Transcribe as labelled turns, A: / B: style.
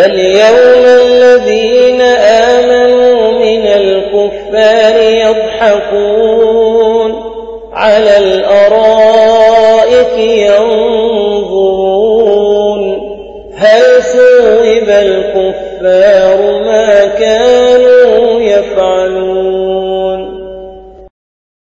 A: فاليوم الذين آمنوا من الكفار يضحكون على الأرائك ينظرون هل ثوب الكفار ما كانوا